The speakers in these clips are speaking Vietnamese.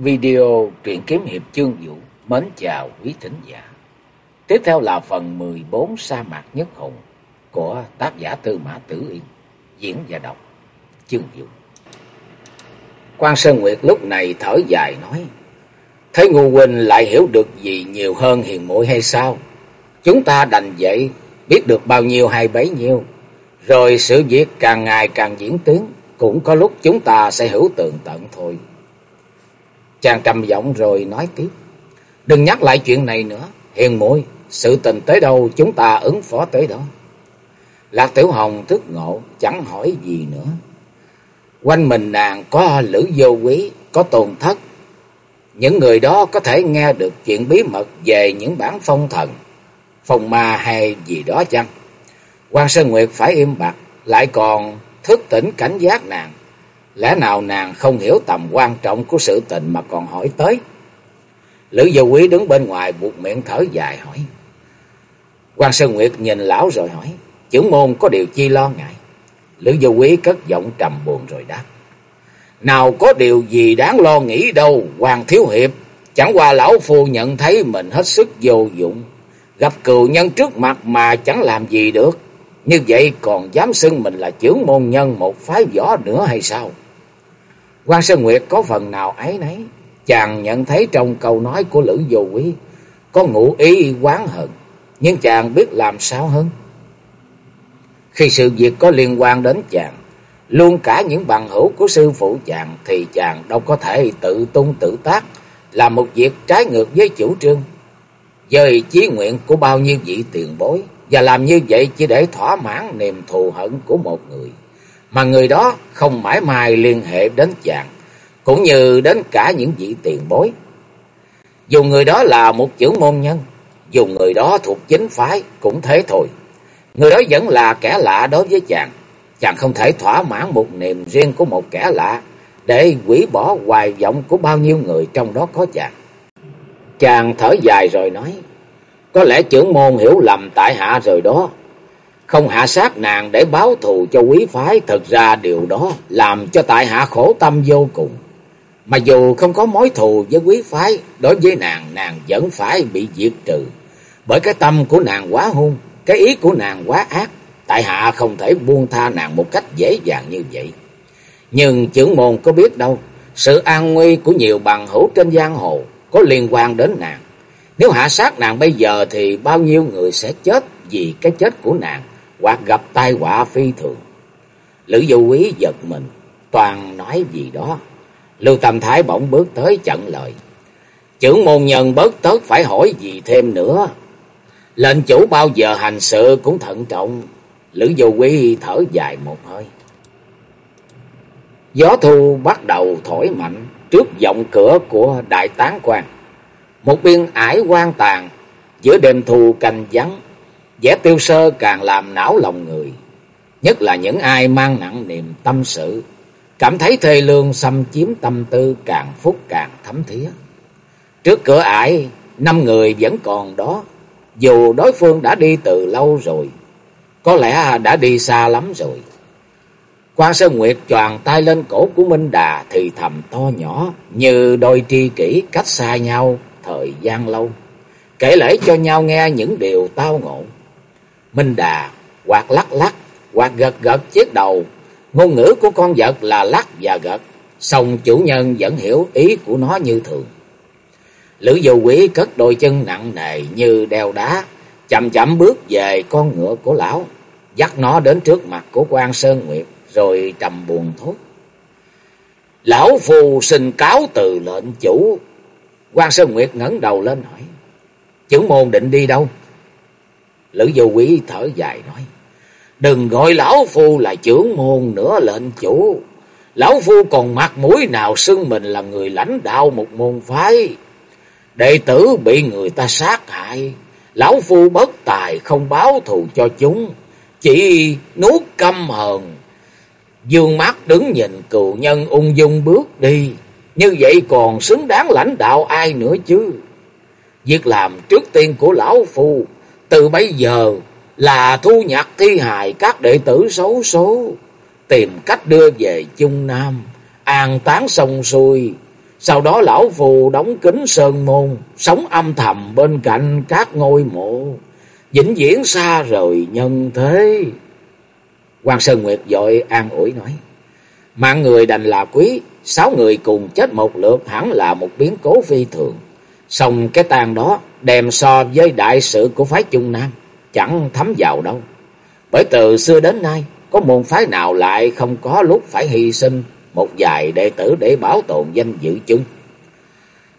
Video truyện kiếm hiệp chương vũ mến chào quý thính giả. Tiếp theo là phần 14 sa mạc nhất hùng của tác giả Tư Mã Tử Yên, diễn và đọc chương vũ. Quan Sơn Nguyệt lúc này thở dài nói, Thấy Ngô Huynh lại hiểu được gì nhiều hơn hiền muội hay sao? Chúng ta đành vậy, biết được bao nhiêu hay bấy nhiêu. Rồi sự việc càng ngày càng diễn tiến, cũng có lúc chúng ta sẽ hữu tường tận thôi. Chàng trầm giọng rồi nói tiếp. Đừng nhắc lại chuyện này nữa. Hiền muội sự tình tới đâu chúng ta ứng phó tới đó. Lạc Tiểu Hồng thức ngộ, chẳng hỏi gì nữa. Quanh mình nàng có lữ vô quý, có tồn thất. Những người đó có thể nghe được chuyện bí mật về những bản phong thần, phong ma hay gì đó chăng? quan Sơn Nguyệt phải im bặt, lại còn thức tỉnh cảnh giác nàng. Lẽ nào nàng không hiểu tầm quan trọng của sự tình mà còn hỏi tới? Lữ Vô Quý đứng bên ngoài buộc miệng thở dài hỏi. quan Sơn Nguyệt nhìn lão rồi hỏi. Chưởng môn có điều chi lo ngại? Lữ Vô Quý cất giọng trầm buồn rồi đáp. Nào có điều gì đáng lo nghĩ đâu, Hoàng Thiếu Hiệp. Chẳng qua lão phu nhận thấy mình hết sức vô dụng. Gặp cừu nhân trước mặt mà chẳng làm gì được. Như vậy còn dám xưng mình là trưởng môn nhân một phái võ nữa hay sao? Quan Sơn Nguyệt có phần nào ấy nấy. Chàng nhận thấy trong câu nói của Lữ Vô Quý có ngụ ý quán hận. Nhưng chàng biết làm sao hơn. Khi sự việc có liên quan đến chàng, luôn cả những bằng hữu của sư phụ chàng thì chàng đâu có thể tự tung tự tác, làm một việc trái ngược với chủ trương. Dời chí nguyện của bao nhiêu vị tiền bối, và làm như vậy chỉ để thỏa mãn niềm thù hận của một người, mà người đó không mãi mãi liên hệ đến chàng, cũng như đến cả những vị tiền bối. Dù người đó là một chữ môn nhân, dù người đó thuộc chính phái cũng thế thôi. Người đó vẫn là kẻ lạ đối với chàng. Chàng không thể thỏa mãn một niềm riêng của một kẻ lạ để quỷ bỏ hoài vọng của bao nhiêu người trong đó có chàng. Chàng thở dài rồi nói, có lẽ trưởng môn hiểu lầm tại hạ rồi đó. Không hạ sát nàng để báo thù cho quý phái, thật ra điều đó làm cho tại hạ khổ tâm vô cùng. Mà dù không có mối thù với quý phái, đối với nàng, nàng vẫn phải bị diệt trừ. Bởi cái tâm của nàng quá hung, cái ý của nàng quá ác, tại hạ không thể buông tha nàng một cách dễ dàng như vậy. Nhưng trưởng môn có biết đâu, sự an nguy của nhiều bằng hữu trên giang hồ có liên quan đến nàng. Nếu hạ sát nàng bây giờ thì bao nhiêu người sẽ chết vì cái chết của nàng hoặc gặp tai họa phi thường. Lữ du quý giật mình, toàn nói gì đó. Lưu Tâm Thái bỗng bước tới chặn lời. Chưởng môn nhân bớt tớt phải hỏi gì thêm nữa. Lệnh chủ bao giờ hành sự cũng thận trọng. Lữ vô quý thở dài một hơi. Gió thu bắt đầu thổi mạnh trước vọng cửa của đại tán quan. Một biên ải quan tàn giữa đêm thu canh vắng, vẻ tiêu sơ càng làm não lòng người, nhất là những ai mang nặng niềm tâm sự, cảm thấy thê lương xâm chiếm tâm tư càng phút càng thấm thía. Trước cửa ải, năm người vẫn còn đó, dù đối phương đã đi từ lâu rồi, có lẽ đã đi xa lắm rồi. Quan Sơn Nguyệt choàng tay lên cổ của Minh Đà thì thầm to nhỏ như đôi tri kỷ cách xa nhau thời gian lâu, kể lễ cho nhau nghe những điều tao ngộ. Minh Đà quạt lắc lắc, quạt gật gật chiếc đầu, ngôn ngữ của con vật là lắc và gật, song chủ nhân vẫn hiểu ý của nó như thường. Lữ dù quý cất đôi chân nặng nề như đeo đá, chậm chậm bước về con ngựa của lão, dắt nó đến trước mặt của quan Sơn Nguyệt, rồi trầm buồn thốt. Lão phù xin cáo từ lệnh chủ, quan Sơn Nguyệt ngẩng đầu lên hỏi. chữ môn định đi đâu? Lữ vô quý thở dài nói. Đừng gọi lão phu là trưởng môn nữa, lệnh chủ. Lão phu còn mặt mũi nào xưng mình là người lãnh đạo một môn phái. Đệ tử bị người ta sát hại. Lão phu bất tài, không báo thù cho chúng. Chỉ nuốt căm hờn. Dương mắt đứng nhìn cựu nhân ung dung bước đi. Như vậy còn xứng đáng lãnh đạo ai nữa chứ? Việc làm trước tiên của lão phu từ bây giờ là thu nhặt thi hài các đệ tử xấu số, tìm cách đưa về Trung Nam, an táng sông xuôi, Sau đó lão phù đóng kính sơn môn, sống âm thầm bên cạnh các ngôi mộ, vĩnh viễn xa rời nhân thế. Quan Sơn Nguyệt dội an ủi nói, mạng người đành là quý, sáu người cùng chết một lượt hẳn là một biến cố phi thường. Xong cái tàn đó đem so với đại sự của phái Trung Nam, chẳng thấm vào đâu. Bởi từ xưa đến nay, có môn phái nào lại không có lúc phải hy sinh một vài đệ tử để bảo tồn danh dự chung.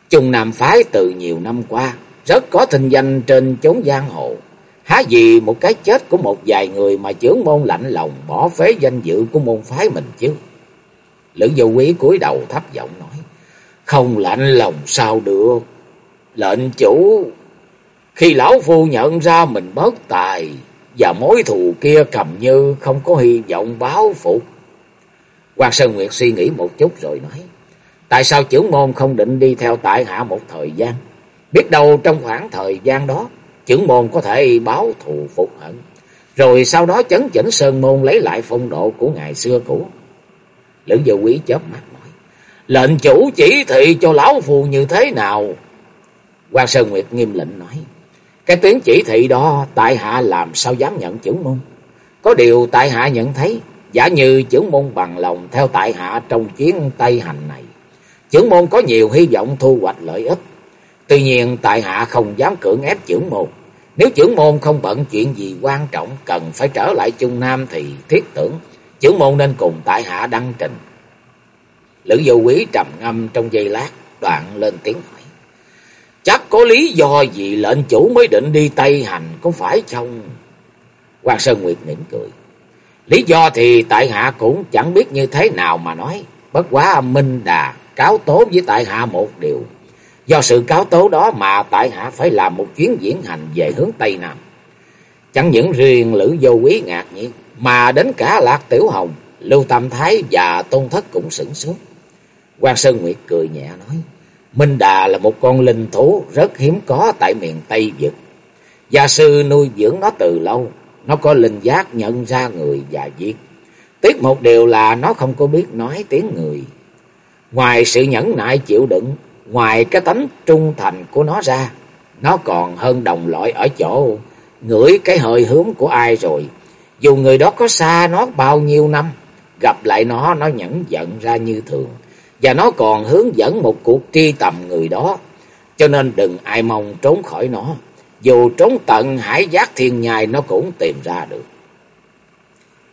Trung Nam phái từ nhiều năm qua rất có thịnh danh trên chốn giang hồ. Há gì một cái chết của một vài người mà trưởng môn lạnh lòng bỏ phế danh dự của môn phái mình chứ. Lữ vô quý cúi đầu thấp giọng nói. Không lạnh lòng sao được. Lệnh chủ. Khi lão phu nhận ra mình bất tài. Và mối thù kia cầm như không có hy vọng báo phục. Hoàng Sơn Nguyệt suy nghĩ một chút rồi nói. Tại sao trưởng môn không định đi theo tại hạ một thời gian? Biết đâu trong khoảng thời gian đó, trưởng môn có thể báo thù phục hận. Rồi sau đó chấn chỉnh Sơn Môn lấy lại phong độ của ngày xưa cũ. Lữ vô quý chớp mắt nói. Lệnh chủ chỉ thị cho lão phù như thế nào? Quan Sơn Nguyệt nghiêm lệnh nói. Cái tiếng chỉ thị đó, tại hạ làm sao dám nhận chữ môn. Có điều tại hạ nhận thấy, Giả như chữ môn bằng lòng theo tại hạ trong chuyến Tây Hành này. chữ môn có nhiều hy vọng thu hoạch lợi ích. Tuy nhiên, tại hạ không dám cưỡng ép chữ môn. Nếu chữ môn không bận chuyện gì quan trọng, cần phải trở lại Trung Nam thì thiết tưởng, chữ môn nên cùng tại hạ đăng trình. Lữ vô quý trầm ngâm trong giây lát, đoạn lên tiếng hỏi. Chắc có lý do gì lệnh chủ mới định đi Tây Hành có phải không? Hoàng Sơn Nguyệt mỉm cười. Lý do thì tại hạ cũng chẳng biết như thế nào mà nói. Bất quá Minh Đà cáo tố với tại hạ một điều. Do sự cáo tố đó mà tại hạ phải làm một chuyến diễn hành về hướng Tây Nam. Chẳng những riêng Lữ Vô Quý ngạc nhiên, mà đến cả Lạc Tiểu Hồng, Lưu Tam Thái và Tôn Thất cũng sửng sốt. Quan Sơn Nguyệt cười nhẹ nói, Minh Đà là một con linh thú rất hiếm có tại miền Tây Vực. Gia sư nuôi dưỡng nó từ lâu, nó có linh giác nhận ra người và giết. Tiếc một điều là nó không có biết nói tiếng người. Ngoài sự nhẫn nại chịu đựng, ngoài cái tánh trung thành của nó ra, nó còn hơn đồng loại ở chỗ ngửi cái hơi hướng của ai rồi. Dù người đó có xa nó bao nhiêu năm, gặp lại nó, nó nhẫn giận ra như thường. Và nó còn hướng dẫn một cuộc truy tầm người đó, cho nên đừng ai mong trốn khỏi nó. Dù trốn tận hải giác thiên nhai nó cũng tìm ra được.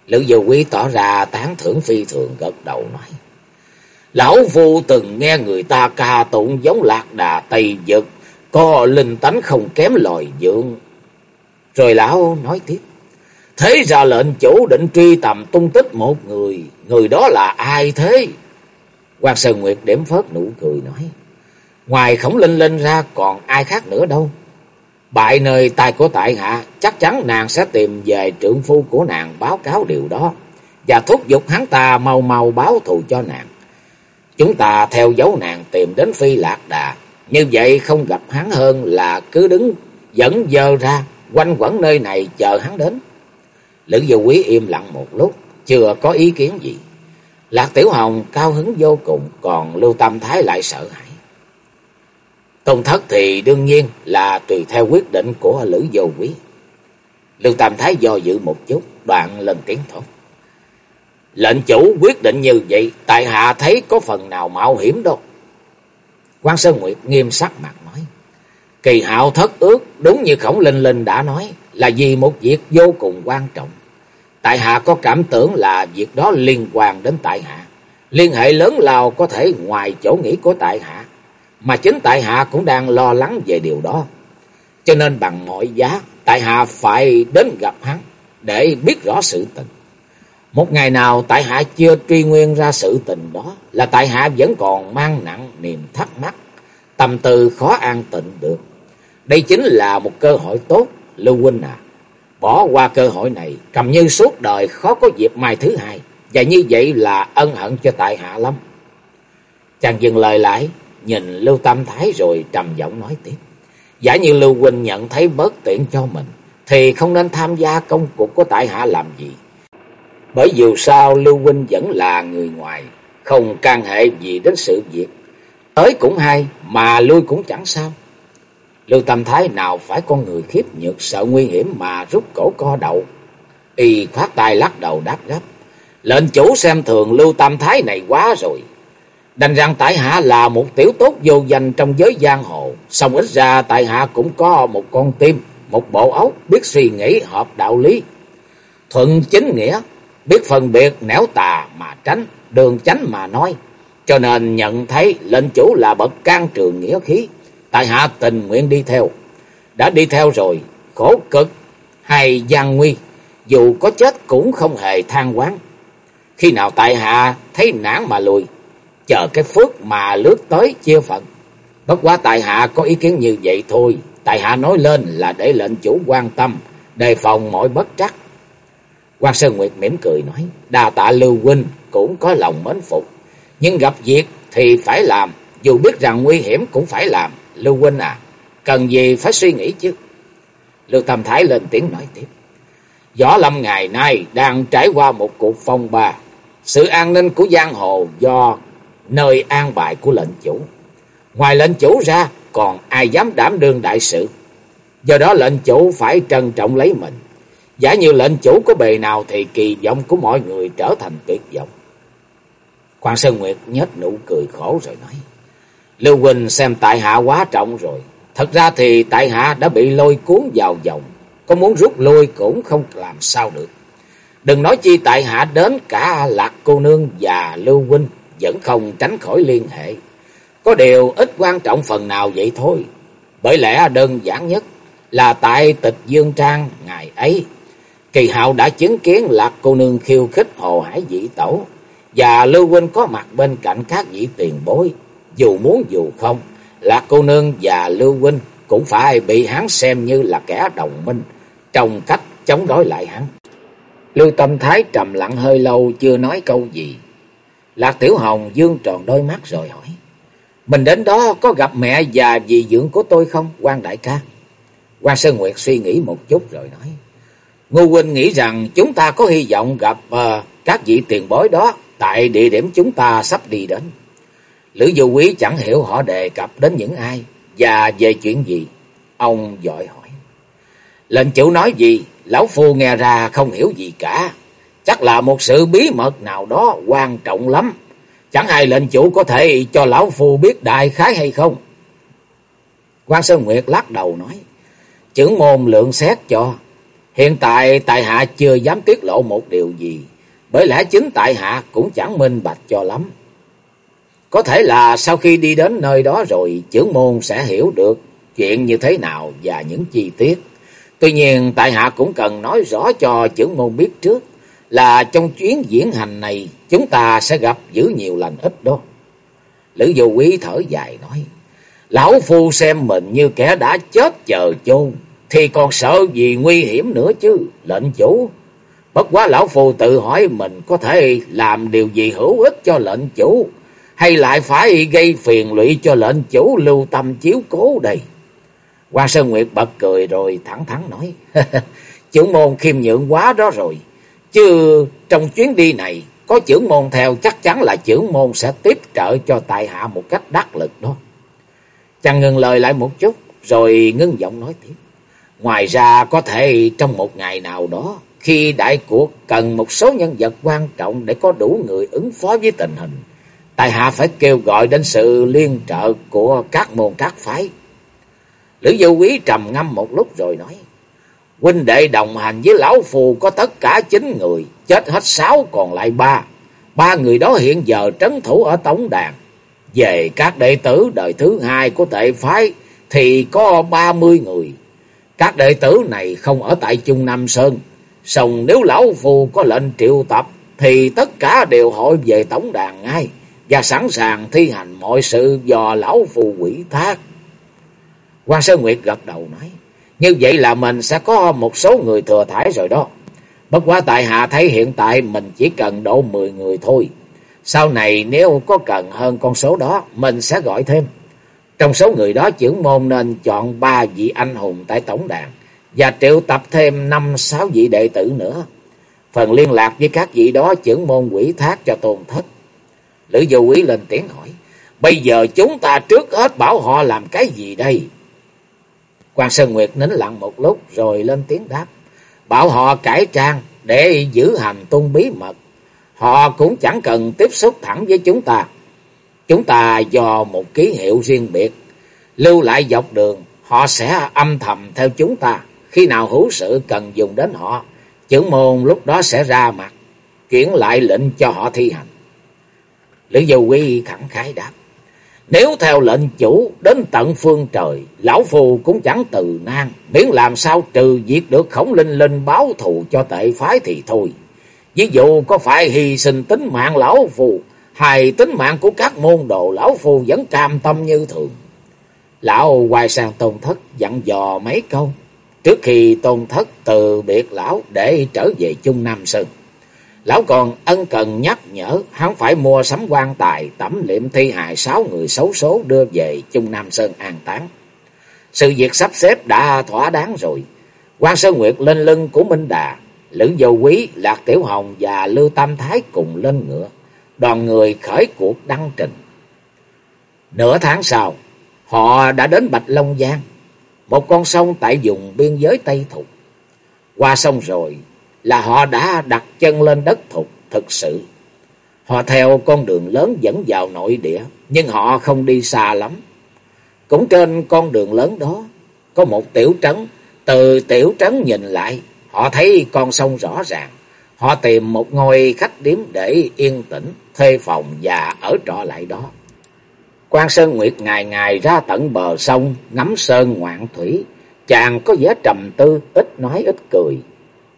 Lữ Dư Quý tỏ ra tán thưởng phi thường gật đầu nói. Lão Phu từng nghe người ta ca tụng giống lạc đà Tây Dực, có linh tánh không kém loài dưỡng. Rồi lão nói tiếp. Thế ra lệnh chủ định truy tầm tung tích một người, người đó là ai thế? Quan Sơn Nguyệt điểm phớt nụ cười nói. Ngoài khổng linh linh ra còn ai khác nữa đâu. Bại nơi tài của tại hạ, chắc chắn nàng sẽ tìm về trượng phu của nàng báo cáo điều đó, và thúc giục hắn ta mau mau báo thù cho nàng. Chúng ta theo dấu nàng tìm đến phi lạc đà, như vậy không gặp hắn hơn là cứ đứng dẫn dơ ra, quanh quẩn nơi này chờ hắn đến. Lữ vô quý im lặng một lúc, chưa có ý kiến gì. Lạc Tiểu Hồng cao hứng vô cùng, còn Lưu Tâm Thái lại sợ hãi. Tôn thất thì đương nhiên là tùy theo quyết định của Lữ Vô Quý. Lưu Tam Thái do dự một chút, đoạn lần tiếng thốt. Lệnh chủ quyết định như vậy, tại hạ thấy có phần nào mạo hiểm đâu. quan Sơn Nguyệt nghiêm sắc mặt nói. Kỳ hạo thất ước, đúng như Khổng Linh Linh đã nói, là vì một việc vô cùng quan trọng. Tại hạ có cảm tưởng là việc đó liên quan đến tại hạ. Liên hệ lớn lao có thể ngoài chỗ nghĩ của tại hạ mà chính tại hạ cũng đang lo lắng về điều đó. Cho nên bằng mọi giá, tại hạ phải đến gặp hắn để biết rõ sự tình. Một ngày nào tại hạ chưa truy nguyên ra sự tình đó là tại hạ vẫn còn mang nặng niềm thắc mắc, tâm tư khó an tịnh được. Đây chính là một cơ hội tốt, Lưu Huynh à. Bỏ qua cơ hội này, cầm như suốt đời khó có dịp mai thứ hai. Và như vậy là ân hận cho tại hạ lắm. Chàng dừng lời lại, nhìn Lưu Tam Thái rồi trầm giọng nói tiếp. Giả như Lưu Huynh nhận thấy bất tiện cho mình, thì không nên tham gia công cuộc của tại hạ làm gì. Bởi dù sao Lưu Huynh vẫn là người ngoài, không can hệ gì đến sự việc. Tới cũng hay, mà lui cũng chẳng sao. Lưu Tâm Thái nào phải con người khiếp nhược sợ nguy hiểm mà rút cổ co đầu, Y khoát tay lắc đầu đáp gấp. Lệnh chủ xem thường Lưu Tâm Thái này quá rồi. Đành rằng tại hạ là một tiểu tốt vô danh trong giới giang hồ. Xong ít ra tại hạ cũng có một con tim, một bộ óc, biết suy nghĩ hợp đạo lý. Thuận chính nghĩa, biết phân biệt nẻo tà mà tránh, đường tránh mà nói. Cho nên nhận thấy lệnh chủ là bậc can trường nghĩa khí. Tại hạ tình nguyện đi theo. Đã đi theo rồi, khổ cực hay gian nguy, dù có chết cũng không hề than quán. Khi nào tại hạ thấy nản mà lùi, chờ cái phước mà lướt tới chia phận. Bất quá tại hạ có ý kiến như vậy thôi, tại hạ nói lên là để lệnh chủ quan tâm, đề phòng mọi bất trắc. Quan Sơn Nguyệt mỉm cười nói, đà tạ Lưu Huynh cũng có lòng mến phục, nhưng gặp việc thì phải làm, dù biết rằng nguy hiểm cũng phải làm. Lưu Huynh à, cần gì phải suy nghĩ chứ. Lưu tam Thái lên tiếng nói tiếp. Võ Lâm ngày nay đang trải qua một cuộc phong ba. Sự an ninh của giang hồ do nơi an bài của lệnh chủ. Ngoài lệnh chủ ra, còn ai dám đảm đương đại sự. Do đó lệnh chủ phải trân trọng lấy mình. Giả như lệnh chủ có bề nào thì kỳ vọng của mọi người trở thành tuyệt vọng. Quan Sơn Nguyệt nhếch nụ cười khổ rồi nói. Lưu Quỳnh xem tại hạ quá trọng rồi. Thật ra thì tại hạ đã bị lôi cuốn vào vòng. Có muốn rút lui cũng không làm sao được. Đừng nói chi tại hạ đến cả Lạc Cô Nương và Lưu Huynh vẫn không tránh khỏi liên hệ. Có điều ít quan trọng phần nào vậy thôi. Bởi lẽ đơn giản nhất là tại tịch Dương Trang ngày ấy. Kỳ hạo đã chứng kiến Lạc Cô Nương khiêu khích hồ hải dị tẩu. Và Lưu Huynh có mặt bên cạnh các vị tiền bối. Dù muốn dù không, Lạc Cô Nương và Lưu Huynh cũng phải bị hắn xem như là kẻ đồng minh trong cách chống đối lại hắn. Lưu Tâm Thái trầm lặng hơi lâu chưa nói câu gì. Lạc Tiểu Hồng dương tròn đôi mắt rồi hỏi. Mình đến đó có gặp mẹ và dì dưỡng của tôi không, quan đại ca? quan Sơn Nguyệt suy nghĩ một chút rồi nói. Ngô Huynh nghĩ rằng chúng ta có hy vọng gặp uh, các vị tiền bối đó tại địa điểm chúng ta sắp đi đến. Lữ Vô Quý chẳng hiểu họ đề cập đến những ai và về chuyện gì. Ông dội hỏi. Lệnh chủ nói gì, lão phu nghe ra không hiểu gì cả. Chắc là một sự bí mật nào đó quan trọng lắm. Chẳng hay lệnh chủ có thể cho lão phu biết đại khái hay không? quan Sơn Nguyệt lắc đầu nói. Chưởng môn lượng xét cho. Hiện tại tại hạ chưa dám tiết lộ một điều gì. Bởi lẽ chính tại hạ cũng chẳng minh bạch cho lắm. Có thể là sau khi đi đến nơi đó rồi, trưởng môn sẽ hiểu được chuyện như thế nào và những chi tiết. Tuy nhiên, tại hạ cũng cần nói rõ cho trưởng môn biết trước là trong chuyến diễn hành này chúng ta sẽ gặp dữ nhiều lành ít đó. Lữ vô quý thở dài nói, Lão Phu xem mình như kẻ đã chết chờ chôn thì còn sợ gì nguy hiểm nữa chứ, lệnh chủ. Bất quá Lão Phu tự hỏi mình có thể làm điều gì hữu ích cho lệnh chủ hay lại phải gây phiền lụy cho lệnh chủ lưu tâm chiếu cố đây? Quan Sơn Nguyệt bật cười rồi thẳng thắn nói, trưởng môn khiêm nhượng quá đó rồi, chứ trong chuyến đi này có trưởng môn theo chắc chắn là trưởng môn sẽ tiếp trợ cho tại hạ một cách đắc lực đó. Chàng ngừng lời lại một chút, rồi ngưng giọng nói tiếp. Ngoài ra có thể trong một ngày nào đó, khi đại cuộc cần một số nhân vật quan trọng để có đủ người ứng phó với tình hình, tại hạ phải kêu gọi đến sự liên trợ của các môn các phái. Lữ Vô Quý trầm ngâm một lúc rồi nói. Huynh đệ đồng hành với lão phù có tất cả chín người, chết hết sáu còn lại ba. Ba người đó hiện giờ trấn thủ ở tổng đàn. Về các đệ tử đời thứ hai của tệ phái thì có ba mươi người. Các đệ tử này không ở tại Trung Nam Sơn. Xong nếu lão phù có lệnh triệu tập thì tất cả đều hội về tổng đàn ngay và sẵn sàng thi hành mọi sự do lão phù quỷ thác. Quan Sơn Nguyệt gật đầu nói, như vậy là mình sẽ có một số người thừa thải rồi đó. Bất quá tại hạ thấy hiện tại mình chỉ cần độ 10 người thôi. Sau này nếu có cần hơn con số đó, mình sẽ gọi thêm. Trong số người đó trưởng môn nên chọn ba vị anh hùng tại tổng đàn và triệu tập thêm năm sáu vị đệ tử nữa. Phần liên lạc với các vị đó trưởng môn quỷ thác cho tôn thất. Lữ vô quý lên tiếng hỏi. Bây giờ chúng ta trước hết bảo họ làm cái gì đây? Quan Sơn Nguyệt nín lặng một lúc rồi lên tiếng đáp. Bảo họ cải trang để giữ hành tung bí mật. Họ cũng chẳng cần tiếp xúc thẳng với chúng ta. Chúng ta do một ký hiệu riêng biệt. Lưu lại dọc đường, họ sẽ âm thầm theo chúng ta. Khi nào hữu sự cần dùng đến họ, trưởng môn lúc đó sẽ ra mặt, chuyển lại lệnh cho họ thi hành. Lữ Vô Quy khẳng khái đáp. Nếu theo lệnh chủ đến tận phương trời, lão phù cũng chẳng từ nan, miễn làm sao trừ diệt được khổng linh linh báo thù cho tệ phái thì thôi. Ví dụ có phải hy sinh tính mạng lão phù, hay tính mạng của các môn đồ lão phù vẫn cam tâm như thường. Lão quay sang tôn thất dặn dò mấy câu, trước khi tôn thất từ biệt lão để trở về Trung Nam Sơn. Lão còn ân cần nhắc nhở hắn phải mua sắm quan tài tẩm liệm thi hài sáu người xấu số đưa về Trung Nam Sơn an táng. Sự việc sắp xếp đã thỏa đáng rồi. quan Sơn Nguyệt lên lưng của Minh Đà, Lữ Dầu Quý, Lạc Tiểu Hồng và Lưu Tam Thái cùng lên ngựa. Đoàn người khởi cuộc đăng trình. Nửa tháng sau, họ đã đến Bạch Long Giang, một con sông tại vùng biên giới Tây Thục. Qua sông rồi, là họ đã đặt chân lên đất thục thực sự. Họ theo con đường lớn dẫn vào nội địa, nhưng họ không đi xa lắm. Cũng trên con đường lớn đó, có một tiểu trấn, từ tiểu trấn nhìn lại, họ thấy con sông rõ ràng. Họ tìm một ngôi khách điếm để yên tĩnh, thuê phòng và ở trọ lại đó. Quan Sơn Nguyệt ngày ngày ra tận bờ sông, ngắm sơn ngoạn thủy. Chàng có vẻ trầm tư, ít nói ít cười.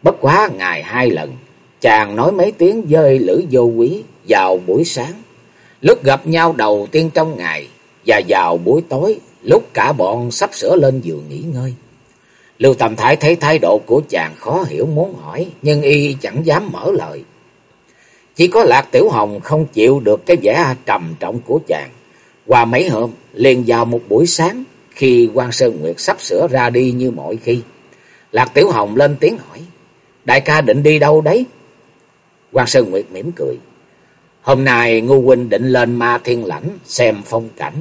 Bất quá ngày hai lần, chàng nói mấy tiếng dơi Lữ Vô Quý vào buổi sáng, lúc gặp nhau đầu tiên trong ngày và vào buổi tối, lúc cả bọn sắp sửa lên giường nghỉ ngơi. Lưu Tầm Thái thấy thái độ của chàng khó hiểu muốn hỏi, nhưng y chẳng dám mở lời. Chỉ có Lạc Tiểu Hồng không chịu được cái vẻ trầm trọng của chàng. Qua mấy hôm, liền vào một buổi sáng, khi quan Sơn Nguyệt sắp sửa ra đi như mọi khi. Lạc Tiểu Hồng lên tiếng hỏi. Đại ca định đi đâu đấy? Quan Sơn Nguyệt mỉm cười. Hôm nay Ngô Huynh định lên ma thiên lãnh xem phong cảnh.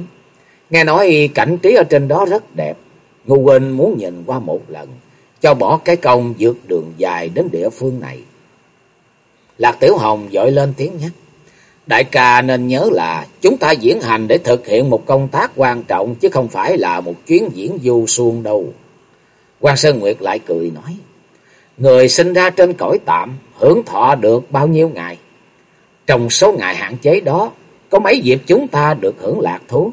Nghe nói cảnh trí ở trên đó rất đẹp. Ngô Huynh muốn nhìn qua một lần. Cho bỏ cái công vượt đường dài đến địa phương này. Lạc Tiểu Hồng dội lên tiếng nhắc. Đại ca nên nhớ là chúng ta diễn hành để thực hiện một công tác quan trọng, chứ không phải là một chuyến diễn du xuân đâu. Quan Sơn Nguyệt lại cười nói. Người sinh ra trên cõi tạm, hưởng thọ được bao nhiêu ngày? Trong số ngày hạn chế đó, có mấy dịp chúng ta được hưởng lạc thú.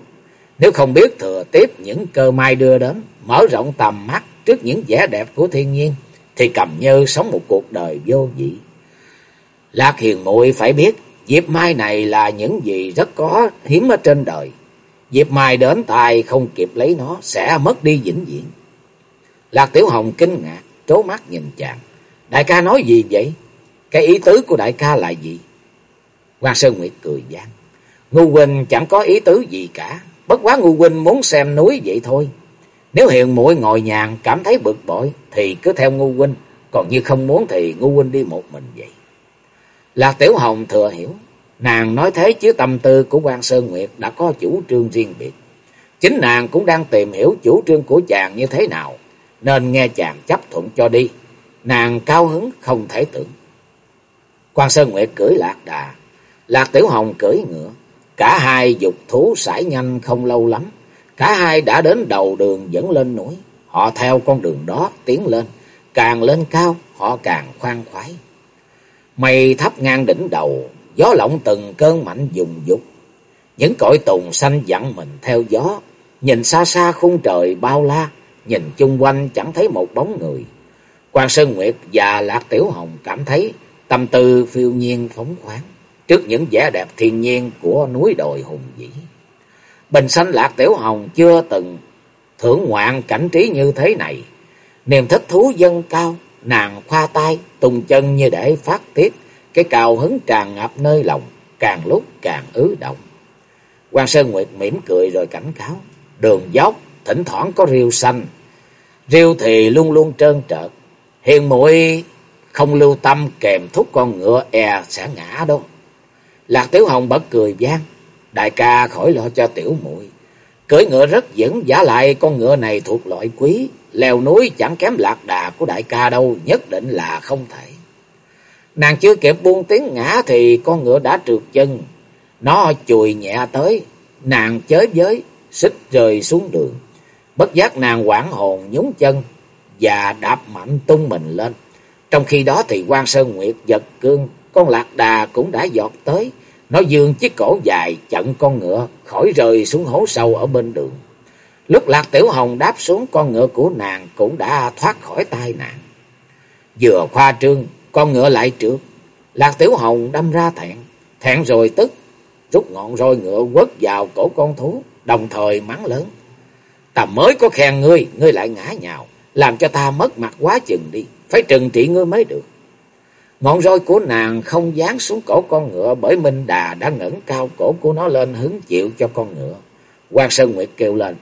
Nếu không biết thừa tiếp những cơ may đưa đến, mở rộng tầm mắt trước những vẻ đẹp của thiên nhiên, thì cầm như sống một cuộc đời vô vị. Lạc hiền muội phải biết, dịp mai này là những gì rất có hiếm ở trên đời. Dịp mai đến tài không kịp lấy nó, sẽ mất đi vĩnh viễn. Lạc Tiểu Hồng kinh ngạc, trố mắt nhìn chàng. Đại ca nói gì vậy? Cái ý tứ của đại ca là gì? Quan Sơn Nguyệt cười gian. Ngu huynh chẳng có ý tứ gì cả. Bất quá ngu huynh muốn xem núi vậy thôi. Nếu hiền muội ngồi nhàn, cảm thấy bực bội, thì cứ theo ngu huynh. Còn như không muốn thì ngu huynh đi một mình vậy. Lạc Tiểu Hồng thừa hiểu. Nàng nói thế chứ tâm tư của quan Sơn Nguyệt đã có chủ trương riêng biệt. Chính nàng cũng đang tìm hiểu chủ trương của chàng như thế nào nên nghe chàng chấp thuận cho đi. Nàng cao hứng không thể tưởng. Quan Sơn Nguyệt cưỡi lạc đà, Lạc Tiểu Hồng cưỡi ngựa. Cả hai dục thú sải nhanh không lâu lắm. Cả hai đã đến đầu đường dẫn lên núi. Họ theo con đường đó tiến lên. Càng lên cao, họ càng khoan khoái. Mây thấp ngang đỉnh đầu, gió lộng từng cơn mạnh dùng dục. Những cõi tùng xanh dặn mình theo gió. Nhìn xa xa khung trời bao la, nhìn chung quanh chẳng thấy một bóng người. Quan Sơn Nguyệt và Lạc Tiểu Hồng cảm thấy tâm tư phiêu nhiên phóng khoáng trước những vẻ đẹp thiên nhiên của núi đồi hùng vĩ. Bình sanh Lạc Tiểu Hồng chưa từng thưởng ngoạn cảnh trí như thế này. Niềm thích thú dâng cao, nàng khoa tay, tung chân như để phát tiết, cái cao hứng tràn ngập nơi lòng, càng lúc càng ứ động. Quan Sơn Nguyệt mỉm cười rồi cảnh cáo, đường dốc, thỉnh thoảng có rêu xanh, riêu thì luôn luôn trơn trợt, Hiền muội không lưu tâm kèm thúc con ngựa e sẽ ngã đâu. Lạc Tiểu Hồng bật cười gian. Đại ca khỏi lo cho tiểu muội Cưỡi ngựa rất vững, giả lại con ngựa này thuộc loại quý. Leo núi chẳng kém lạc đà của đại ca đâu, nhất định là không thể. Nàng chưa kịp buông tiếng ngã thì con ngựa đã trượt chân. Nó chùi nhẹ tới, nàng chới với, xích rơi xuống đường. Bất giác nàng quảng hồn nhúng chân và đạp mạnh tung mình lên. Trong khi đó thì quan Sơn Nguyệt giật cương, con lạc đà cũng đã giọt tới. Nó dương chiếc cổ dài chặn con ngựa khỏi rơi xuống hố sâu ở bên đường. Lúc Lạc Tiểu Hồng đáp xuống con ngựa của nàng cũng đã thoát khỏi tay nàng. Vừa khoa trương, con ngựa lại trượt. Lạc Tiểu Hồng đâm ra thẹn, thẹn rồi tức, rút ngọn roi ngựa quất vào cổ con thú, đồng thời mắng lớn. Ta mới có khen ngươi, ngươi lại ngã nhào, làm cho ta mất mặt quá chừng đi, phải trừng trị ngươi mới được. Ngọn roi của nàng không dán xuống cổ con ngựa bởi Minh Đà đã ngẩng cao cổ của nó lên hứng chịu cho con ngựa. Quan Sơn Nguyệt kêu lên,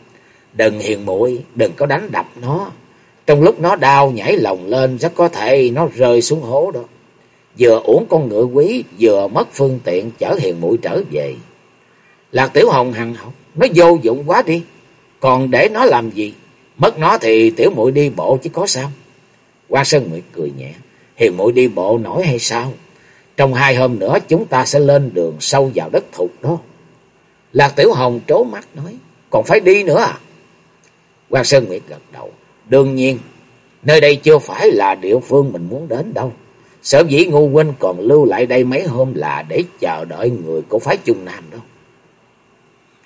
đừng hiền muội đừng có đánh đập nó. Trong lúc nó đau nhảy lồng lên rất có thể nó rơi xuống hố đó. Vừa uổng con ngựa quý, vừa mất phương tiện chở hiền muội trở về. Lạc Tiểu Hồng hằng học, nó vô dụng quá đi. Còn để nó làm gì? Mất nó thì tiểu muội đi bộ chứ có sao? Quan Sơn Nguyệt cười nhẹ. Hiền muội đi bộ nổi hay sao? Trong hai hôm nữa chúng ta sẽ lên đường sâu vào đất thục đó. Lạc Tiểu Hồng trố mắt nói. Còn phải đi nữa à? Quan Sơn Nguyệt gật đầu. Đương nhiên, nơi đây chưa phải là địa phương mình muốn đến đâu. Sở dĩ ngu huynh còn lưu lại đây mấy hôm là để chờ đợi người của phái Trung Nam đâu.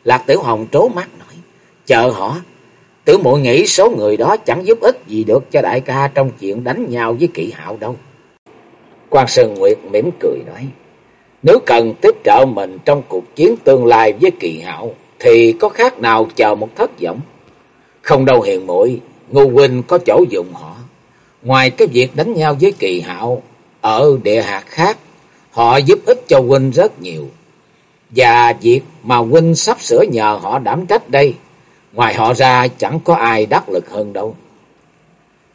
Lạc Tiểu Hồng trố mắt nói. Chờ họ. Tử muội nghĩ số người đó chẳng giúp ích gì được cho đại ca trong chuyện đánh nhau với kỵ hạo đâu. Quan Sơn Nguyệt mỉm cười nói. Nếu cần tiếp trợ mình trong cuộc chiến tương lai với kỳ hạo, thì có khác nào chờ một thất vọng? Không đâu hiền muội Ngô Huynh có chỗ dụng họ. Ngoài cái việc đánh nhau với kỳ hạo, ở địa hạt khác, họ giúp ích cho Huynh rất nhiều. Và việc mà Huynh sắp sửa nhờ họ đảm trách đây, ngoài họ ra chẳng có ai đắc lực hơn đâu.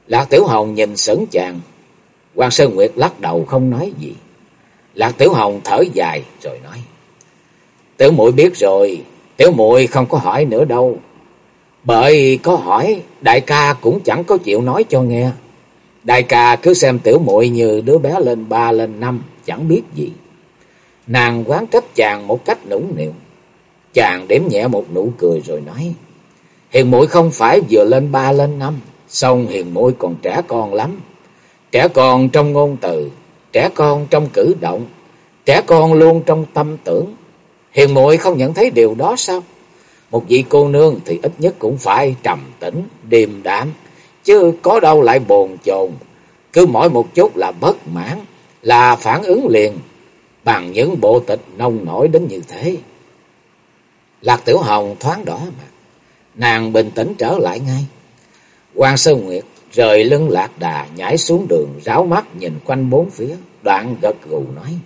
Lạc Tiểu Hồng nhìn sững chàng, quan Sơn Nguyệt lắc đầu không nói gì. Lạc Tiểu Hồng thở dài rồi nói. Tiểu muội biết rồi, tiểu muội không có hỏi nữa đâu. Bởi có hỏi, đại ca cũng chẳng có chịu nói cho nghe. Đại ca cứ xem tiểu muội như đứa bé lên ba lên năm, chẳng biết gì. Nàng quán trách chàng một cách nũng nịu. Chàng đếm nhẹ một nụ cười rồi nói. Hiền muội không phải vừa lên ba lên năm, xong hiền muội còn trẻ con lắm. Trẻ con trong ngôn từ, trẻ con trong cử động, trẻ con luôn trong tâm tưởng. Hiền muội không nhận thấy điều đó sao? Một vị cô nương thì ít nhất cũng phải trầm tĩnh, điềm đạm, chứ có đâu lại bồn chồn, cứ mỗi một chút là bất mãn, là phản ứng liền, bằng những bộ tịch nông nổi đến như thế. Lạc Tiểu Hồng thoáng đỏ mặt, nàng bình tĩnh trở lại ngay. Quan Sơn Nguyệt rời lưng lạc đà nhảy xuống đường ráo mắt nhìn quanh bốn phía, đoạn gật gù nói.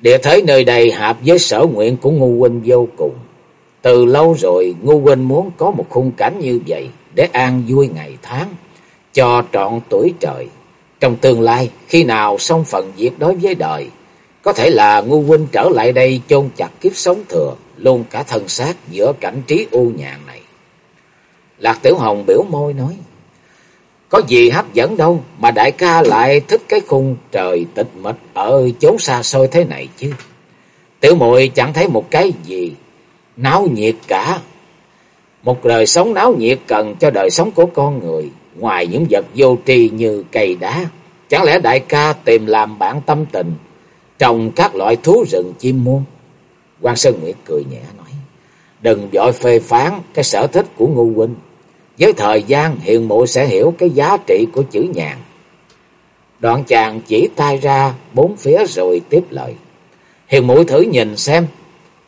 Địa thế nơi đây hợp với sở nguyện của ngu huynh vô cùng. Từ lâu rồi ngu huynh muốn có một khung cảnh như vậy để an vui ngày tháng, cho trọn tuổi trời. Trong tương lai, khi nào xong phận việc đối với đời, có thể là ngu huynh trở lại đây chôn chặt kiếp sống thừa, luôn cả thân xác giữa cảnh trí u nhàn này. Lạc Tiểu Hồng biểu môi nói, có gì hấp dẫn đâu mà đại ca lại thích cái khung trời tịch mịch ở chốn xa xôi thế này chứ. Tiểu muội chẳng thấy một cái gì náo nhiệt cả. Một đời sống náo nhiệt cần cho đời sống của con người, ngoài những vật vô tri như cây đá. Chẳng lẽ đại ca tìm làm bạn tâm tình, trồng các loại thú rừng chim muôn? quan Sơn Nguyệt cười nhẹ nói, đừng vội phê phán cái sở thích của ngu huynh. Với thời gian hiền mộ sẽ hiểu cái giá trị của chữ nhàn. Đoạn chàng chỉ tay ra bốn phía rồi tiếp lời. Hiền mũi thử nhìn xem,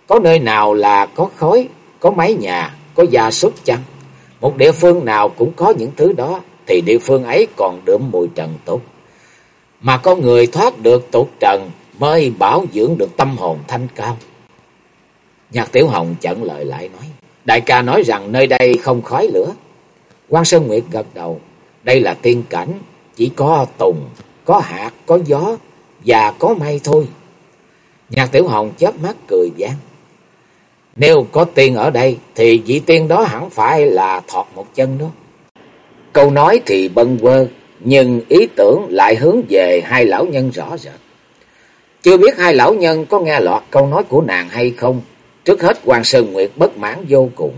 có nơi nào là có khói, có mái nhà, có gia súc chăng? Một địa phương nào cũng có những thứ đó, thì địa phương ấy còn đượm mùi trần tốt. Mà con người thoát được tục trần mới bảo dưỡng được tâm hồn thanh cao. Nhạc Tiểu Hồng chẳng lời lại nói, đại ca nói rằng nơi đây không khói lửa quan Sơn Nguyệt gật đầu, đây là tiên cảnh, chỉ có tùng, có hạt, có gió và có mây thôi. Nhạc Tiểu Hồng chớp mắt cười gian. Nếu có tiên ở đây thì vị tiên đó hẳn phải là thọt một chân đó. Câu nói thì bâng quơ, nhưng ý tưởng lại hướng về hai lão nhân rõ rệt. Chưa biết hai lão nhân có nghe lọt câu nói của nàng hay không. Trước hết quan Sơn Nguyệt bất mãn vô cùng.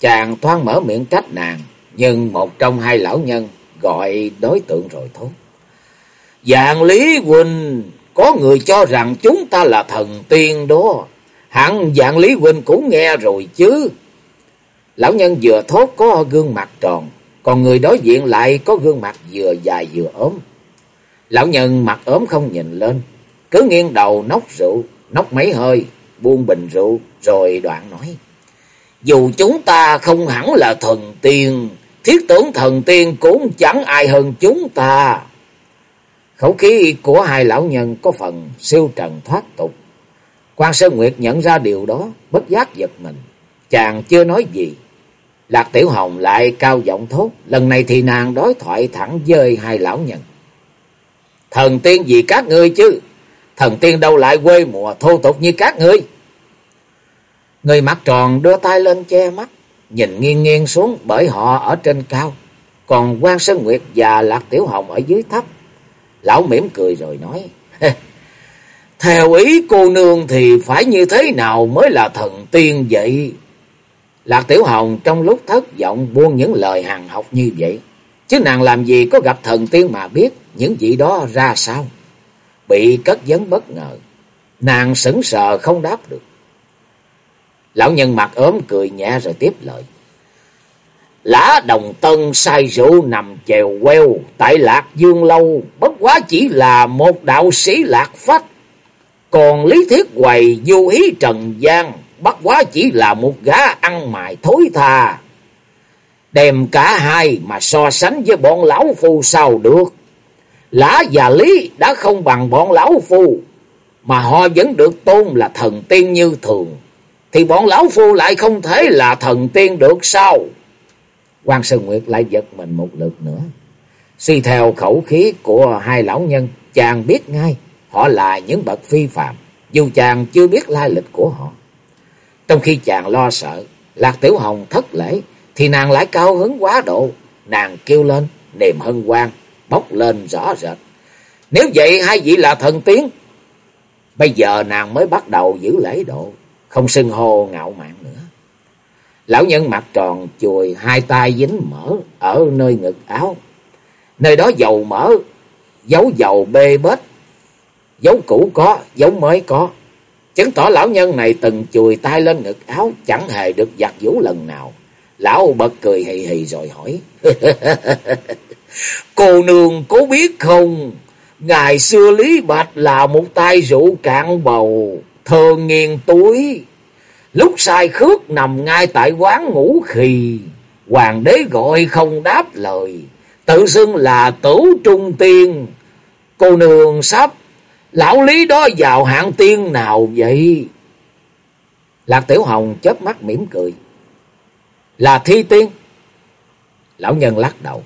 Chàng thoáng mở miệng trách nàng, nhưng một trong hai lão nhân gọi đối tượng rồi thôi. Dạng Lý Huynh, có người cho rằng chúng ta là thần tiên đó. Hẳn dạng Lý Huynh cũng nghe rồi chứ. Lão nhân vừa thốt có gương mặt tròn, còn người đối diện lại có gương mặt vừa dài vừa ốm. Lão nhân mặt ốm không nhìn lên, cứ nghiêng đầu nốc rượu, nốc mấy hơi, buông bình rượu, rồi đoạn nói. Dù chúng ta không hẳn là thần tiên, thiết tưởng thần tiên cũng chẳng ai hơn chúng ta. Khẩu khí của hai lão nhân có phần siêu trần thoát tục. Quan Sơn Nguyệt nhận ra điều đó, bất giác giật mình. Chàng chưa nói gì. Lạc Tiểu Hồng lại cao giọng thốt. Lần này thì nàng đối thoại thẳng với hai lão nhân. Thần tiên gì các ngươi chứ? Thần tiên đâu lại quê mùa thô tục như các ngươi? Người mặt tròn đưa tay lên che mắt. Nhìn nghiêng nghiêng xuống bởi họ ở trên cao. Còn quan Sơn Nguyệt và Lạc Tiểu Hồng ở dưới thấp. Lão mỉm cười rồi nói. Theo ý cô nương thì phải như thế nào mới là thần tiên vậy? Lạc Tiểu Hồng trong lúc thất vọng buông những lời hàng học như vậy. Chứ nàng làm gì có gặp thần tiên mà biết những vị đó ra sao? Bị cất vấn bất ngờ. Nàng sững sờ không đáp được. Lão nhân mặt ốm cười nhẹ rồi tiếp lời. Lã đồng tân sai rượu nằm chèo queo tại lạc dương lâu. Bất quá chỉ là một đạo sĩ lạc phách. Còn lý thiết quầy du ý trần gian. Bất quá chỉ là một gã ăn mài thối tha. Đem cả hai mà so sánh với bọn lão phu sao được. Lã và Lý đã không bằng bọn lão phu. Mà họ vẫn được tôn là thần tiên như thường. Thì bọn lão phu lại không thể là thần tiên được sao? quan Sơn Nguyệt lại giật mình một lượt nữa. Suy theo khẩu khí của hai lão nhân, chàng biết ngay họ là những bậc phi phạm, dù chàng chưa biết lai lịch của họ. Trong khi chàng lo sợ, Lạc Tiểu Hồng thất lễ, thì nàng lại cao hứng quá độ. Nàng kêu lên, niềm hân hoan bốc lên rõ rệt. Nếu vậy hai vị là thần tiên, bây giờ nàng mới bắt đầu giữ lễ độ, không xưng hô ngạo mạn nữa. Lão nhân mặt tròn chùi hai tay dính mỡ ở nơi ngực áo. Nơi đó dầu mỡ, dấu dầu bê bết, dấu cũ có, dấu mới có. Chứng tỏ lão nhân này từng chùi tay lên ngực áo, chẳng hề được giặt vũ lần nào. Lão bật cười hì hì rồi hỏi. Cô nương có biết không? Ngày xưa Lý Bạch là một tay rượu cạn bầu, thường nghiền túi. Lúc sai khước nằm ngay tại quán ngủ khì, hoàng đế gọi không đáp lời, tự xưng là tử trung tiên. Cô nương sắp, lão lý đó vào hạng tiên nào vậy? Lạc Tiểu Hồng chớp mắt mỉm cười. Là thi tiên. Lão nhân lắc đầu.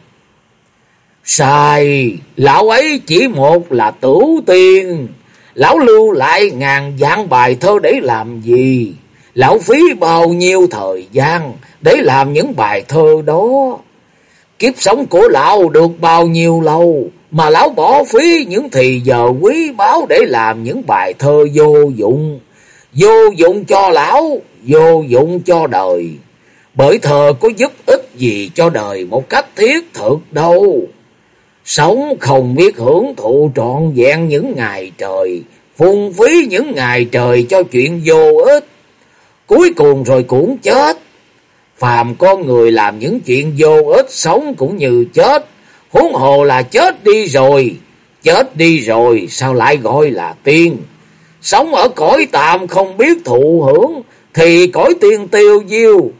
Sai, lão ấy chỉ một là tử tiên. Lão lưu lại ngàn dạng bài thơ để làm gì? Lão phí bao nhiêu thời gian để làm những bài thơ đó. Kiếp sống của lão được bao nhiêu lâu mà lão bỏ phí những thì giờ quý báu để làm những bài thơ vô dụng. Vô dụng cho lão, vô dụng cho đời. Bởi thơ có giúp ích gì cho đời một cách thiết thực đâu. Sống không biết hưởng thụ trọn vẹn những ngày trời, phung phí những ngày trời cho chuyện vô ích cuối cùng rồi cũng chết. Phàm con người làm những chuyện vô ích sống cũng như chết, huống hồ là chết đi rồi, chết đi rồi sao lại gọi là tiên. Sống ở cõi tạm không biết thụ hưởng thì cõi tiên tiêu diêu.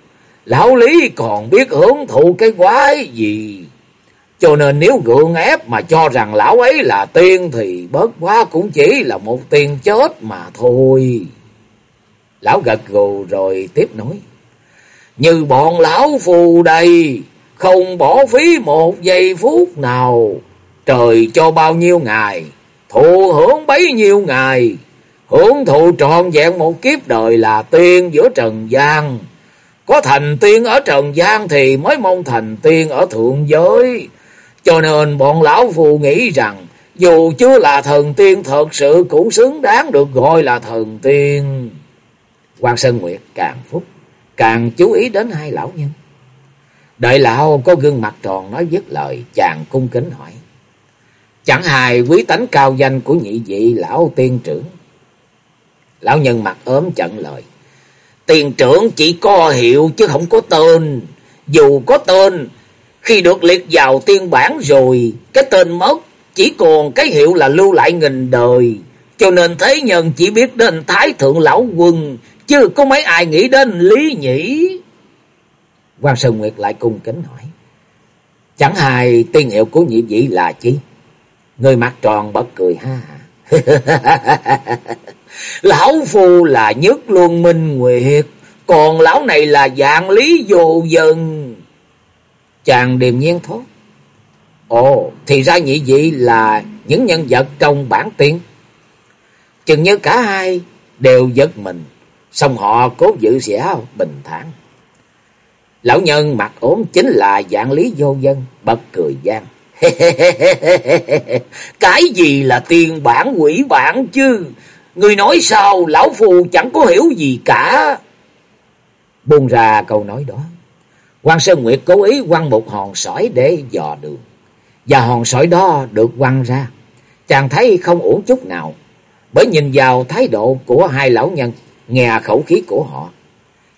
Lão Lý còn biết hưởng thụ cái quái gì. Cho nên nếu gượng ép mà cho rằng lão ấy là tiên thì bớt quá cũng chỉ là một tiên chết mà thôi. Lão gật gù rồi tiếp nói. Như bọn lão phù đây, không bỏ phí một giây phút nào. Trời cho bao nhiêu ngày, thụ hưởng bấy nhiêu ngày. hưởng thụ trọn vẹn một kiếp đời là tiên giữa trần gian. Có thành tiên ở trần gian thì mới mong thành tiên ở thượng giới. Cho nên bọn lão phù nghĩ rằng dù chưa là thần tiên thật sự cũng xứng đáng được gọi là thần tiên. Quan Sơn Nguyệt càng phúc, càng chú ý đến hai lão nhân. Đợi lão có gương mặt tròn nói dứt lời, chàng cung kính hỏi. Chẳng hài quý tánh cao danh của nhị vị lão tiên trưởng. Lão nhân mặt ốm chận lời. Tiền trưởng chỉ có hiệu chứ không có tên. Dù có tên, khi được liệt vào tiên bản rồi, cái tên mất, chỉ còn cái hiệu là lưu lại nghìn đời. Cho nên thế nhân chỉ biết đến Thái Thượng Lão Quân, chứ có mấy ai nghĩ đến Lý Nhĩ. quan Sơn Nguyệt lại cung kính hỏi. Chẳng hài tiên hiệu của nhị vị là chi? Người mặt tròn bật cười ha. lão phu là nhất luân minh nguyệt, còn lão này là dạng lý vô dân. Chàng điềm nhiên thốt. Ồ, thì ra nhị vị là những nhân vật trong bản tiên. Chừng như cả hai đều giật mình, xong họ cố giữ vẻ bình thản. Lão nhân mặt ốm chính là dạng lý vô dân, bật cười gian. Cái gì là tiền bản quỷ bản chứ? Người nói sao lão phù chẳng có hiểu gì cả. Buông ra câu nói đó quan Sơn Nguyệt cố ý quăng một hòn sỏi để dò đường. Và hòn sỏi đó được quăng ra. Chàng thấy không ổn chút nào. Bởi nhìn vào thái độ của hai lão nhân, nghe khẩu khí của họ.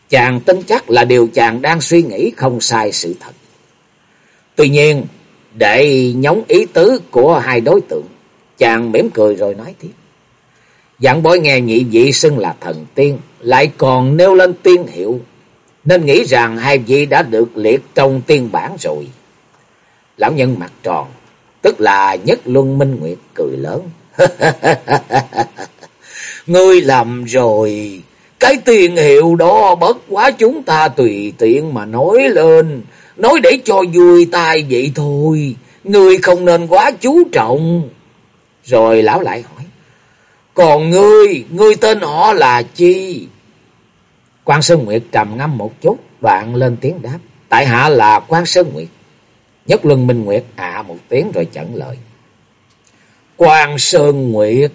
Chàng tin chắc là điều chàng đang suy nghĩ không sai sự thật. Tuy nhiên, để nhóng ý tứ của hai đối tượng, chàng mỉm cười rồi nói tiếp. Dạng bói nghe nhị vị xưng là thần tiên, lại còn nêu lên tiên hiệu, nên nghĩ rằng hai vị đã được liệt trong tiên bản rồi. Lão nhân mặt tròn, tức là nhất luân minh nguyệt cười lớn. Ngươi lầm rồi, cái tiền hiệu đó bất quá chúng ta tùy tiện mà nói lên, nói để cho vui tai vậy thôi, ngươi không nên quá chú trọng. Rồi lão lại hỏi, còn ngươi, ngươi tên họ là chi? Quan Sơn Nguyệt trầm ngâm một chút, đoạn lên tiếng đáp, tại hạ là Quan Sơn Nguyệt. Nhất Luân Minh Nguyệt ạ một tiếng rồi chẩn lời. Quan Sơn Nguyệt,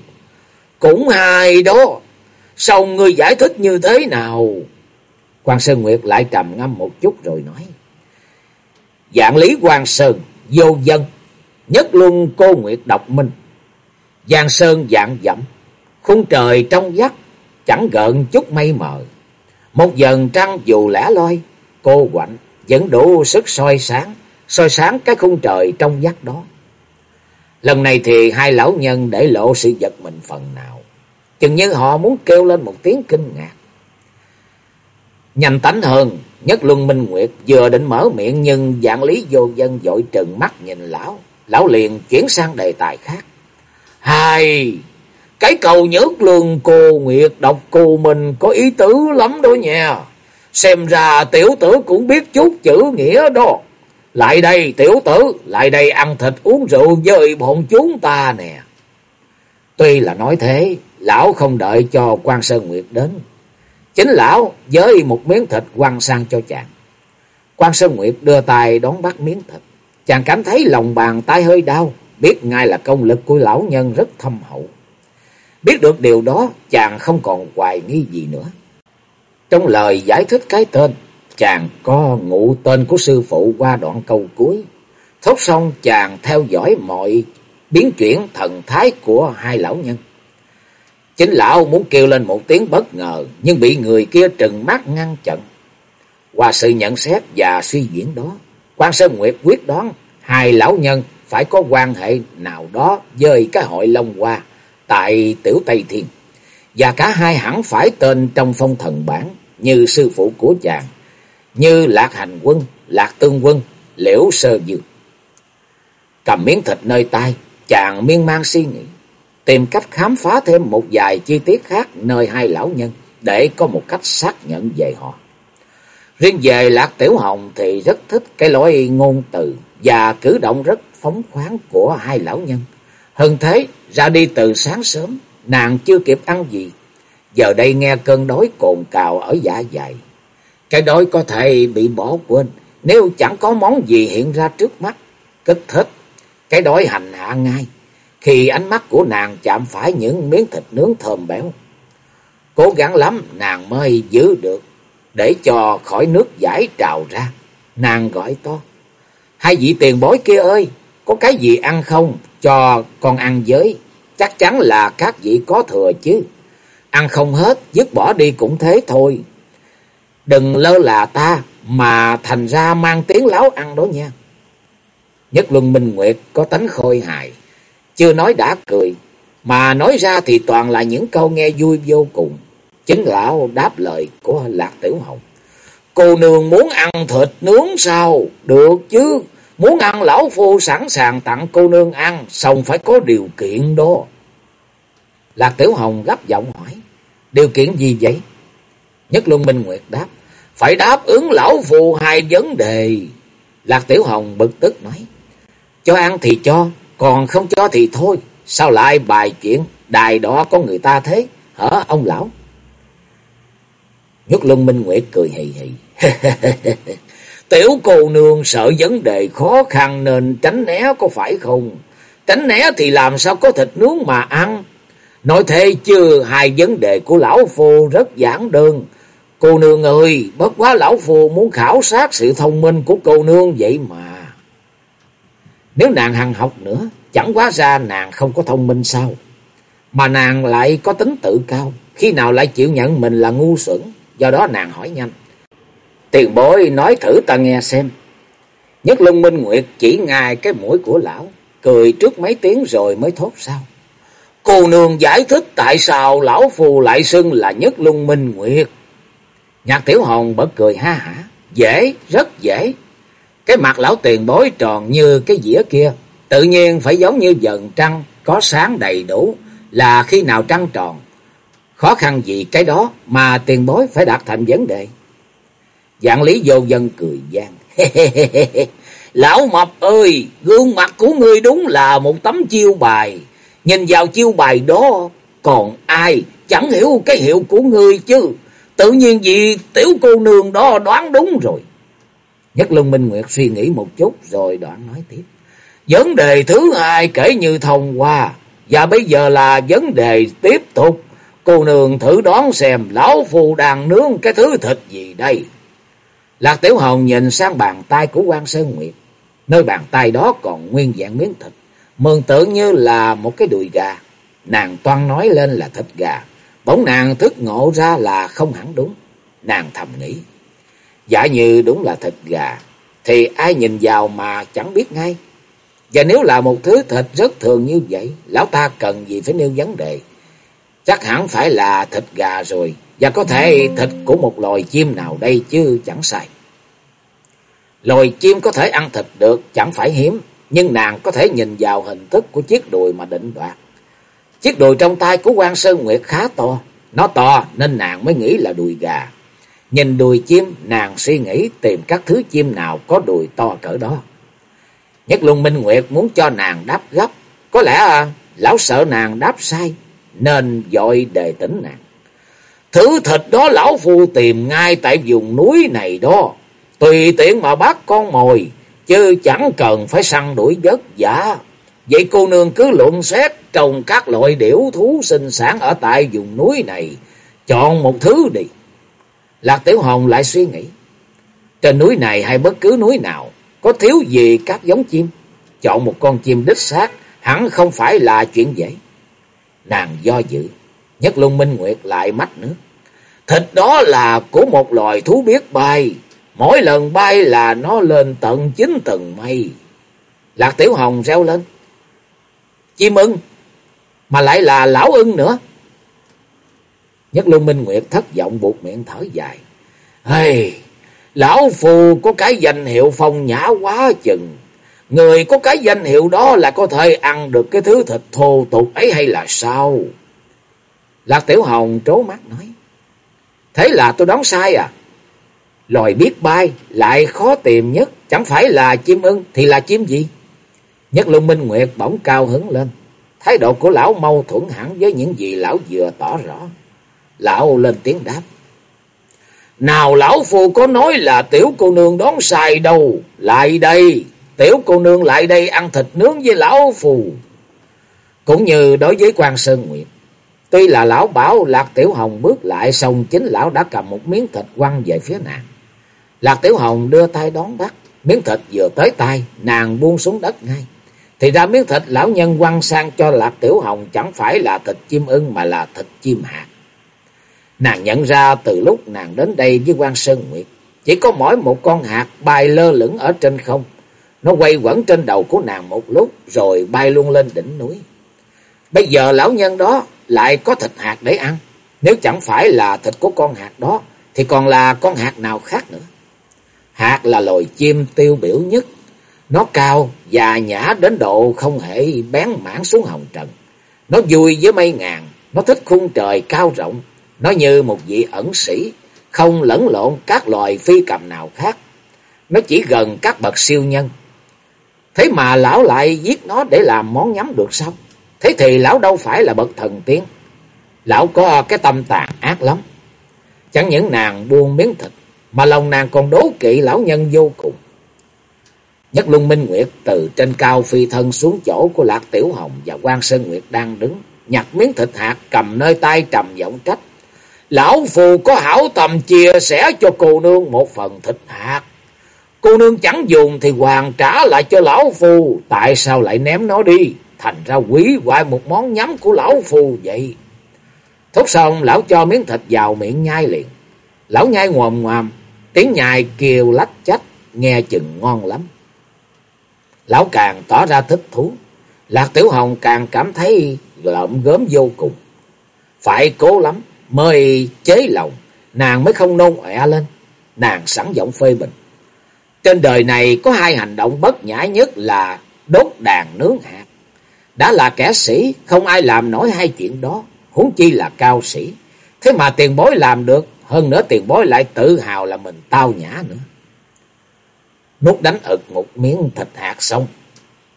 cũng hay đó, sao ngươi giải thích như thế nào? Quan Sơn Nguyệt lại trầm ngâm một chút rồi nói. Dạng lý Quan Sơn, vô dân, nhất luân cô Nguyệt độc minh. Giang Sơn dạng dẫm, khung trời trong vắt, chẳng gợn chút mây mờ. Một dần trăng dù lẻ loi, cô quạnh, vẫn đủ sức soi sáng, soi sáng cái khung trời trong vắt đó. Lần này thì hai lão nhân để lộ sự giật mình phần nào. Chừng như họ muốn kêu lên một tiếng kinh ngạc. Nhanh tánh hơn, nhất luân minh nguyệt vừa định mở miệng nhưng dạng lý vô dân dội trừng mắt nhìn lão. Lão liền chuyển sang đề tài khác. Hai, cái cầu nhớt lương cô nguyệt độc cô mình có ý tứ lắm đó nha. Xem ra tiểu tử cũng biết chút chữ nghĩa đó. Lại đây tiểu tử, lại đây ăn thịt uống rượu với bọn chúng ta nè. Tuy là nói thế, lão không đợi cho quan Sơn Nguyệt đến. Chính lão với một miếng thịt quăng sang cho chàng. quan Sơn Nguyệt đưa tay đón bắt miếng thịt. Chàng cảm thấy lòng bàn tay hơi đau, biết ngay là công lực của lão nhân rất thâm hậu. Biết được điều đó, chàng không còn hoài nghi gì nữa. Trong lời giải thích cái tên, chàng có ngụ tên của sư phụ qua đoạn câu cuối. Thốt xong chàng theo dõi mọi biến chuyển thần thái của hai lão nhân. Chính lão muốn kêu lên một tiếng bất ngờ, nhưng bị người kia trừng mắt ngăn chặn. Qua sự nhận xét và suy diễn đó, quan Sơn Nguyệt quyết đoán hai lão nhân phải có quan hệ nào đó với cái hội Long Hoa tại Tiểu Tây Thiên. Và cả hai hẳn phải tên trong phong thần bản như sư phụ của chàng, như Lạc Hành Quân, Lạc Tương Quân, Liễu Sơ Dương. Cầm miếng thịt nơi tay, chàng miên man suy nghĩ, tìm cách khám phá thêm một vài chi tiết khác nơi hai lão nhân để có một cách xác nhận về họ. Riêng về Lạc Tiểu Hồng thì rất thích cái lối ngôn từ và cử động rất phóng khoáng của hai lão nhân. Hơn thế, ra đi từ sáng sớm, nàng chưa kịp ăn gì. Giờ đây nghe cơn đói cồn cào ở dạ dày. Cái đói có thể bị bỏ quên nếu chẳng có món gì hiện ra trước mắt. Kích thích, cái đói hành hạ ngay. Khi ánh mắt của nàng chạm phải những miếng thịt nướng thơm béo. Cố gắng lắm nàng mới giữ được để cho khỏi nước giải trào ra. Nàng gọi to. Hai vị tiền bối kia ơi, có cái gì ăn không? Cho con ăn giới Chắc chắn là các vị có thừa chứ. Ăn không hết, dứt bỏ đi cũng thế thôi. Đừng lơ là ta mà thành ra mang tiếng láo ăn đó nha. Nhất Luân Minh Nguyệt có tánh khôi hài. Chưa nói đã cười. Mà nói ra thì toàn là những câu nghe vui vô cùng. Chính lão đáp lời của Lạc Tiểu Hồng. Cô nương muốn ăn thịt nướng sao? Được chứ. Muốn ăn lão phu sẵn sàng tặng cô nương ăn. Xong phải có điều kiện đó. Lạc Tiểu Hồng gấp giọng hỏi. Điều kiện gì vậy? Nhất Luân Minh Nguyệt đáp. Phải đáp ứng lão phu hai vấn đề. Lạc Tiểu Hồng bực tức nói. Cho ăn thì cho, còn không cho thì thôi. Sao lại bài chuyện đài đó có người ta thế? Hả ông lão? Nhất Luân Minh Nguyệt cười hì hì. Tiểu cô nương sợ vấn đề khó khăn nên tránh né có phải không? Tránh né thì làm sao có thịt nướng mà ăn? Nói thế chứ hai vấn đề của lão phu rất giản đơn. Cô nương ơi, bất quá lão phu muốn khảo sát sự thông minh của cô nương vậy mà. Nếu nàng hằng học nữa, chẳng quá ra nàng không có thông minh sao? Mà nàng lại có tính tự cao, khi nào lại chịu nhận mình là ngu xuẩn, do đó nàng hỏi nhanh. Tiền bối nói thử ta nghe xem. Nhất Luân Minh Nguyệt chỉ ngài cái mũi của lão, cười trước mấy tiếng rồi mới thốt sao. Cô nương giải thích tại sao lão phù lại xưng là Nhất Luân Minh Nguyệt. Nhạc Tiểu Hồng bật cười ha hả. Dễ, rất dễ. Cái mặt lão tiền bối tròn như cái dĩa kia. Tự nhiên phải giống như dần trăng, có sáng đầy đủ. Là khi nào trăng tròn. Khó khăn gì cái đó mà tiền bối phải đặt thành vấn đề. Dạng lý vô dân cười gian. Lão mập ơi, gương mặt của ngươi đúng là một tấm chiêu bài. Nhìn vào chiêu bài đó, còn ai chẳng hiểu cái hiệu của ngươi chứ. Tự nhiên gì tiểu cô nương đó đoán đúng rồi. Nhất Luân Minh Nguyệt suy nghĩ một chút rồi đoạn nói tiếp. Vấn đề thứ hai kể như thông qua. Và bây giờ là vấn đề tiếp tục. Cô nương thử đoán xem lão phù đang nướng cái thứ thịt gì đây. Lạc Tiểu Hồng nhìn sang bàn tay của quan Sơn Nguyệt. Nơi bàn tay đó còn nguyên dạng miếng thịt. Mường tượng như là một cái đùi gà. Nàng toan nói lên là thịt gà. Bỗng nàng thức ngộ ra là không hẳn đúng. Nàng thầm nghĩ. Giả như đúng là thịt gà. Thì ai nhìn vào mà chẳng biết ngay. Và nếu là một thứ thịt rất thường như vậy. Lão ta cần gì phải nêu vấn đề. Chắc hẳn phải là thịt gà rồi. Và có thể thịt của một loài chim nào đây chứ chẳng sai. Loài chim có thể ăn thịt được chẳng phải hiếm. Nhưng nàng có thể nhìn vào hình thức của chiếc đùi mà định đoạt. Chiếc đùi trong tay của quan Sơn Nguyệt khá to. Nó to nên nàng mới nghĩ là đùi gà. Nhìn đùi chim, nàng suy nghĩ tìm các thứ chim nào có đùi to cỡ đó. Nhất Luân Minh Nguyệt muốn cho nàng đáp gấp. Có lẽ à, lão sợ nàng đáp sai, nên dội đề tỉnh nàng. Thứ thịt đó lão phu tìm ngay tại vùng núi này đó. Tùy tiện mà bắt con mồi, chứ chẳng cần phải săn đuổi vất vả. Vậy cô nương cứ luận xét trồng các loại điểu thú sinh sản ở tại vùng núi này. Chọn một thứ đi. Lạc Tiểu Hồng lại suy nghĩ. Trên núi này hay bất cứ núi nào, có thiếu gì các giống chim. Chọn một con chim đích xác hẳn không phải là chuyện dễ. Nàng do dự, nhất luân minh nguyệt lại mắt nước. Thịt đó là của một loài thú biết bay. Mỗi lần bay là nó lên tận chín tầng mây. Lạc Tiểu Hồng reo lên. Chim ưng, mà lại là lão ưng nữa. Nhất Luân Minh Nguyệt thất vọng buộc miệng thở dài. Hey, lão phù có cái danh hiệu phong nhã quá chừng. Người có cái danh hiệu đó là có thể ăn được cái thứ thịt thô tục ấy hay là sao? Lạc Tiểu Hồng trố mắt nói. Thế là tôi đoán sai à? Loài biết bay lại khó tìm nhất. Chẳng phải là chim ưng thì là chim gì? Nhất Luân Minh Nguyệt bỗng cao hứng lên. Thái độ của lão mâu thuẫn hẳn với những gì lão vừa tỏ rõ. Lão lên tiếng đáp. Nào lão phu có nói là tiểu cô nương đón sai đâu. Lại đây. Tiểu cô nương lại đây ăn thịt nướng với lão phù. Cũng như đối với quan Sơn Nguyệt. Tuy là lão bảo Lạc Tiểu Hồng bước lại xong chính lão đã cầm một miếng thịt quăng về phía nàng. Lạc Tiểu Hồng đưa tay đón bắt. Miếng thịt vừa tới tay, nàng buông xuống đất ngay. Thì ra miếng thịt lão nhân quăng sang cho Lạc Tiểu Hồng chẳng phải là thịt chim ưng mà là thịt chim hạt. Nàng nhận ra từ lúc nàng đến đây với quan Sơn Nguyệt, chỉ có mỗi một con hạt bay lơ lửng ở trên không. Nó quay quẩn trên đầu của nàng một lúc rồi bay luôn lên đỉnh núi. Bây giờ lão nhân đó lại có thịt hạt để ăn. Nếu chẳng phải là thịt của con hạt đó thì còn là con hạt nào khác nữa. Hạt là loài chim tiêu biểu nhất. Nó cao và nhã đến độ không hề bén mảng xuống hồng trần. Nó vui với mây ngàn, nó thích khung trời cao rộng. Nó như một vị ẩn sĩ, không lẫn lộn các loài phi cầm nào khác. Nó chỉ gần các bậc siêu nhân. Thế mà lão lại giết nó để làm món nhắm được sao? Thế thì lão đâu phải là bậc thần tiên. Lão có cái tâm tàn ác lắm. Chẳng những nàng buông miếng thịt, mà lòng nàng còn đố kỵ lão nhân vô cùng. Nhất Luân Minh Nguyệt từ trên cao phi thân xuống chỗ của Lạc Tiểu Hồng và quan Sơn Nguyệt đang đứng, nhặt miếng thịt hạt cầm nơi tay trầm giọng trách. Lão phù có hảo tầm chia sẻ cho cô nương một phần thịt hạt. Cô nương chẳng dùng thì hoàn trả lại cho lão phù, tại sao lại ném nó đi? Thành ra quý hoại một món nhắm của lão phù vậy. Thốt xong lão cho miếng thịt vào miệng nhai liền. Lão nhai ngòm ngoàm, tiếng nhai kêu lách chách, nghe chừng ngon lắm. Lão càng tỏ ra thích thú, Lạc Tiểu Hồng càng cảm thấy lợm gớm vô cùng. Phải cố lắm mới chế lòng, nàng mới không nôn ẹ lên. Nàng sẵn giọng phê bình. Trên đời này có hai hành động bất nhã nhất là đốt đàn nướng hạt. Đã là kẻ sĩ, không ai làm nổi hai chuyện đó, huống chi là cao sĩ. Thế mà tiền bối làm được, hơn nữa tiền bối lại tự hào là mình tao nhã nữa. Nút đánh ực một miếng thịt hạt xong.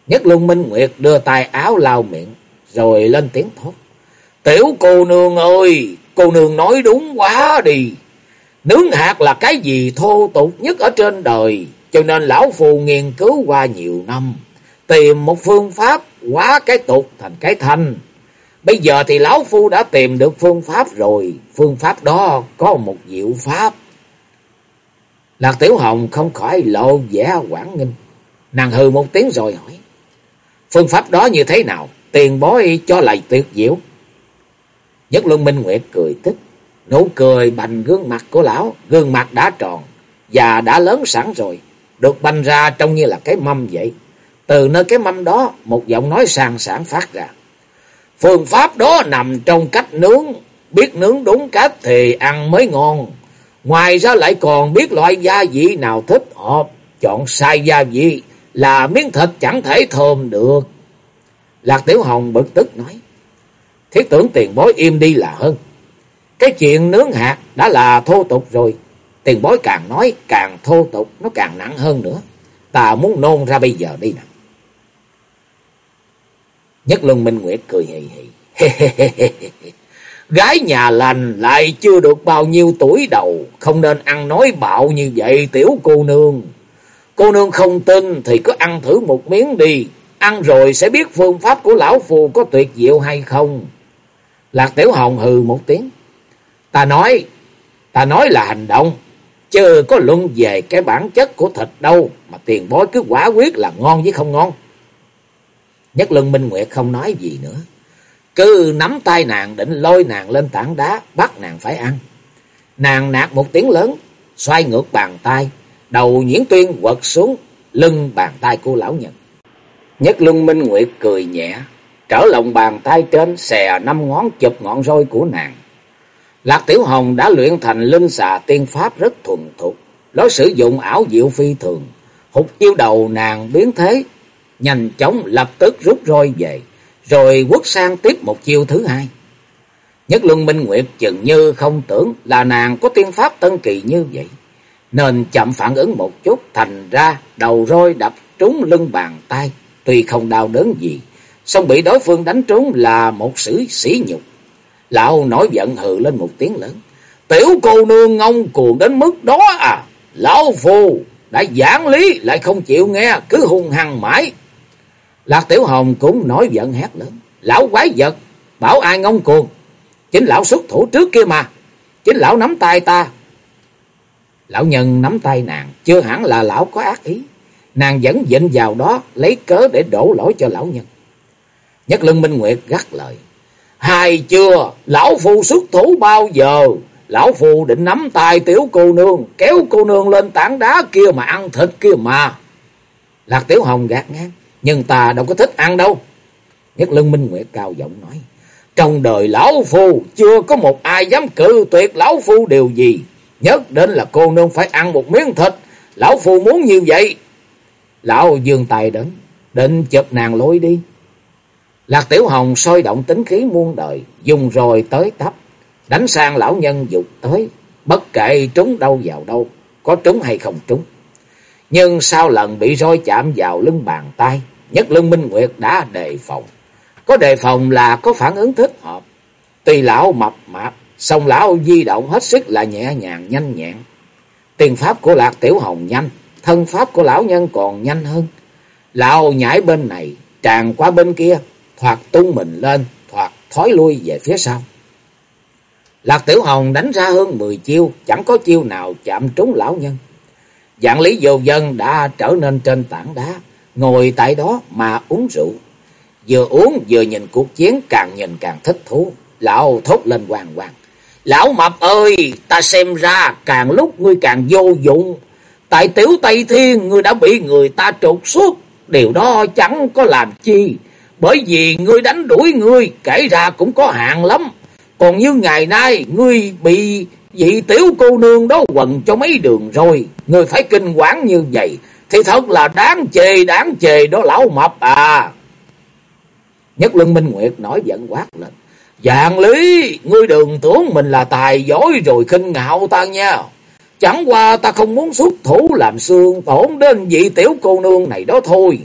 Nhất Luân Minh Nguyệt đưa tay áo lau miệng, rồi lên tiếng thốt. Tiểu cô nương ơi, cô nương nói đúng quá đi. Nướng hạt là cái gì thô tục nhất ở trên đời, cho nên lão phù nghiên cứu qua nhiều năm. Tìm một phương pháp quá cái tục thành cái thanh. Bây giờ thì lão phu đã tìm được phương pháp rồi. Phương pháp đó có một diệu pháp. Lạc Tiểu Hồng không khỏi lộ vẻ quảng nghinh. Nàng hừ một tiếng rồi hỏi. Phương pháp đó như thế nào? Tiền bối cho lại tuyệt diệu. Nhất Luân Minh Nguyệt cười thích Nụ cười bành gương mặt của lão. Gương mặt đã tròn và đã lớn sẵn rồi. Được banh ra trông như là cái mâm vậy. Từ nơi cái mâm đó, một giọng nói sàng sản phát ra. Phương pháp đó nằm trong cách nướng. Biết nướng đúng cách thì ăn mới ngon. Ngoài ra lại còn biết loại gia vị nào thích hợp. Chọn sai gia vị là miếng thịt chẳng thể thơm được. Lạc Tiểu Hồng bực tức nói. Thiết tưởng tiền bối im đi là hơn. Cái chuyện nướng hạt đã là thô tục rồi. Tiền bối càng nói càng thô tục, nó càng nặng hơn nữa. Ta muốn nôn ra bây giờ đi nè. Nhất Luân Minh Nguyệt cười hì hì. Gái nhà lành lại chưa được bao nhiêu tuổi đầu, không nên ăn nói bạo như vậy tiểu cô nương. Cô nương không tin thì cứ ăn thử một miếng đi, ăn rồi sẽ biết phương pháp của lão phù có tuyệt diệu hay không. Lạc Tiểu Hồng hừ một tiếng. Ta nói, ta nói là hành động, chứ có luận về cái bản chất của thịt đâu mà tiền bối cứ quả quyết là ngon với không ngon. Nhất lưng Minh Nguyệt không nói gì nữa. Cứ nắm tay nàng định lôi nàng lên tảng đá, bắt nàng phải ăn. Nàng nạt một tiếng lớn, xoay ngược bàn tay, đầu nhiễn tuyên quật xuống lưng bàn tay của lão nhân. Nhất lưng Minh Nguyệt cười nhẹ, trở lòng bàn tay trên xè năm ngón chụp ngọn roi của nàng. Lạc Tiểu Hồng đã luyện thành linh xà tiên pháp rất thuần thục, lối sử dụng ảo diệu phi thường. Hụt chiêu đầu nàng biến thế, nhanh chóng lập tức rút roi về, rồi quất sang tiếp một chiêu thứ hai. Nhất Luân Minh Nguyệt chừng như không tưởng là nàng có tiên pháp tân kỳ như vậy, nên chậm phản ứng một chút, thành ra đầu roi đập trúng lưng bàn tay, tuy không đau đớn gì, song bị đối phương đánh trúng là một sự sỉ nhục. Lão nổi giận hừ lên một tiếng lớn. Tiểu cô nương ngông cuồng đến mức đó à. Lão phù đã giảng lý lại không chịu nghe, cứ hung hăng mãi. Lạc Tiểu Hồng cũng nổi giận hét lớn. Lão quái vật, bảo ai ngông cuồng. Chính lão xuất thủ trước kia mà. Chính lão nắm tay ta. Lão nhân nắm tay nàng, chưa hẳn là lão có ác ý. Nàng vẫn dịnh vào đó, lấy cớ để đổ lỗi cho lão nhân. Nhất lưng Minh Nguyệt gắt lời. Hai chưa, lão phu xuất thủ bao giờ? Lão phu định nắm tay tiểu cô nương, kéo cô nương lên tảng đá kia mà ăn thịt kia mà. Lạc Tiểu Hồng gạt ngang, nhưng ta đâu có thích ăn đâu. Nhất lưng Minh Nguyệt cao giọng nói. Trong đời lão phu chưa có một ai dám cự tuyệt lão phu điều gì. Nhất đến là cô nương phải ăn một miếng thịt. Lão phu muốn như vậy. Lão dương tài đến, định chụp nàng lối đi. Lạc Tiểu Hồng sôi động tính khí muôn đời, dùng rồi tới tấp, đánh sang lão nhân dục tới, bất kể trúng đâu vào đâu, có trúng hay không trúng. Nhưng sau lần bị roi chạm vào lưng bàn tay, nhất lưng Minh Nguyệt đã đề phòng. Có đề phòng là có phản ứng thích hợp. Tuy lão mập mạp, song lão di động hết sức là nhẹ nhàng nhanh nhẹn. Tiền pháp của Lạc Tiểu Hồng nhanh, thân pháp của lão nhân còn nhanh hơn. Lão nhảy bên này, tràn qua bên kia, thoạt tung mình lên, thoạt thói lui về phía sau. Lạc Tiểu Hồng đánh ra hơn 10 chiêu, chẳng có chiêu nào chạm trúng lão nhân. Dạng lý vô dân đã trở nên trên tảng đá, ngồi tại đó mà uống rượu. Vừa uống vừa nhìn cuộc chiến càng nhìn càng thích thú. Lão thốt lên hoàng hoàng. Lão mập ơi, ta xem ra càng lúc ngươi càng vô dụng. Tại tiểu Tây Thiên ngươi đã bị người ta trục xuất. Điều đó chẳng có làm chi. Bởi vì ngươi đánh đuổi ngươi kể ra cũng có hạn lắm. Còn như ngày nay ngươi bị vị tiểu cô nương đó quần cho mấy đường rồi. Ngươi phải kinh quản như vậy. Thì thật là đáng chê đáng chê đó lão mập à. Nhất lưng Minh Nguyệt nói giận quát lên. Dạng lý, ngươi đừng tưởng mình là tài giỏi rồi khinh ngạo ta nha. Chẳng qua ta không muốn xuất thủ làm xương tổn đến vị tiểu cô nương này đó thôi.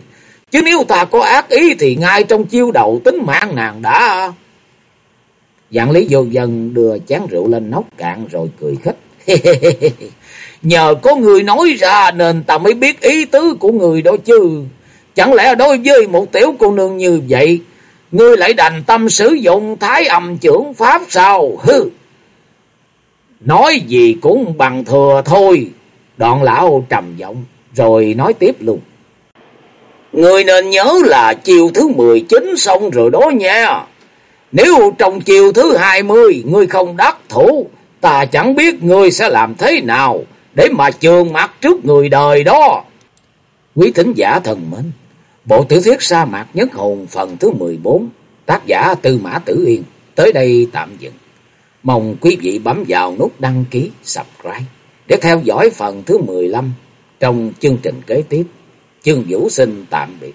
Chứ nếu ta có ác ý thì ngay trong chiêu đầu tính mạng nàng đã... Dạng lý vô dân đưa chén rượu lên nóc cạn rồi cười khích. Nhờ có người nói ra nên ta mới biết ý tứ của người đó chứ. Chẳng lẽ đối với một tiểu cô nương như vậy, ngươi lại đành tâm sử dụng thái âm trưởng pháp sao? hừ Nói gì cũng bằng thừa thôi. Đoạn lão trầm giọng rồi nói tiếp luôn. Ngươi nên nhớ là chiều thứ 19 xong rồi đó nha. Nếu trong chiều thứ 20 ngươi không đắc thủ, ta chẳng biết ngươi sẽ làm thế nào để mà trường mặt trước người đời đó. Quý thính giả thần mến, bộ tiểu thuyết sa mạc nhất hồn phần thứ 14, tác giả Tư Mã Tử Yên, tới đây tạm dừng. Mong quý vị bấm vào nút đăng ký, subscribe để theo dõi phần thứ 15 trong chương trình kế tiếp. Chương Vũ xin tạm biệt.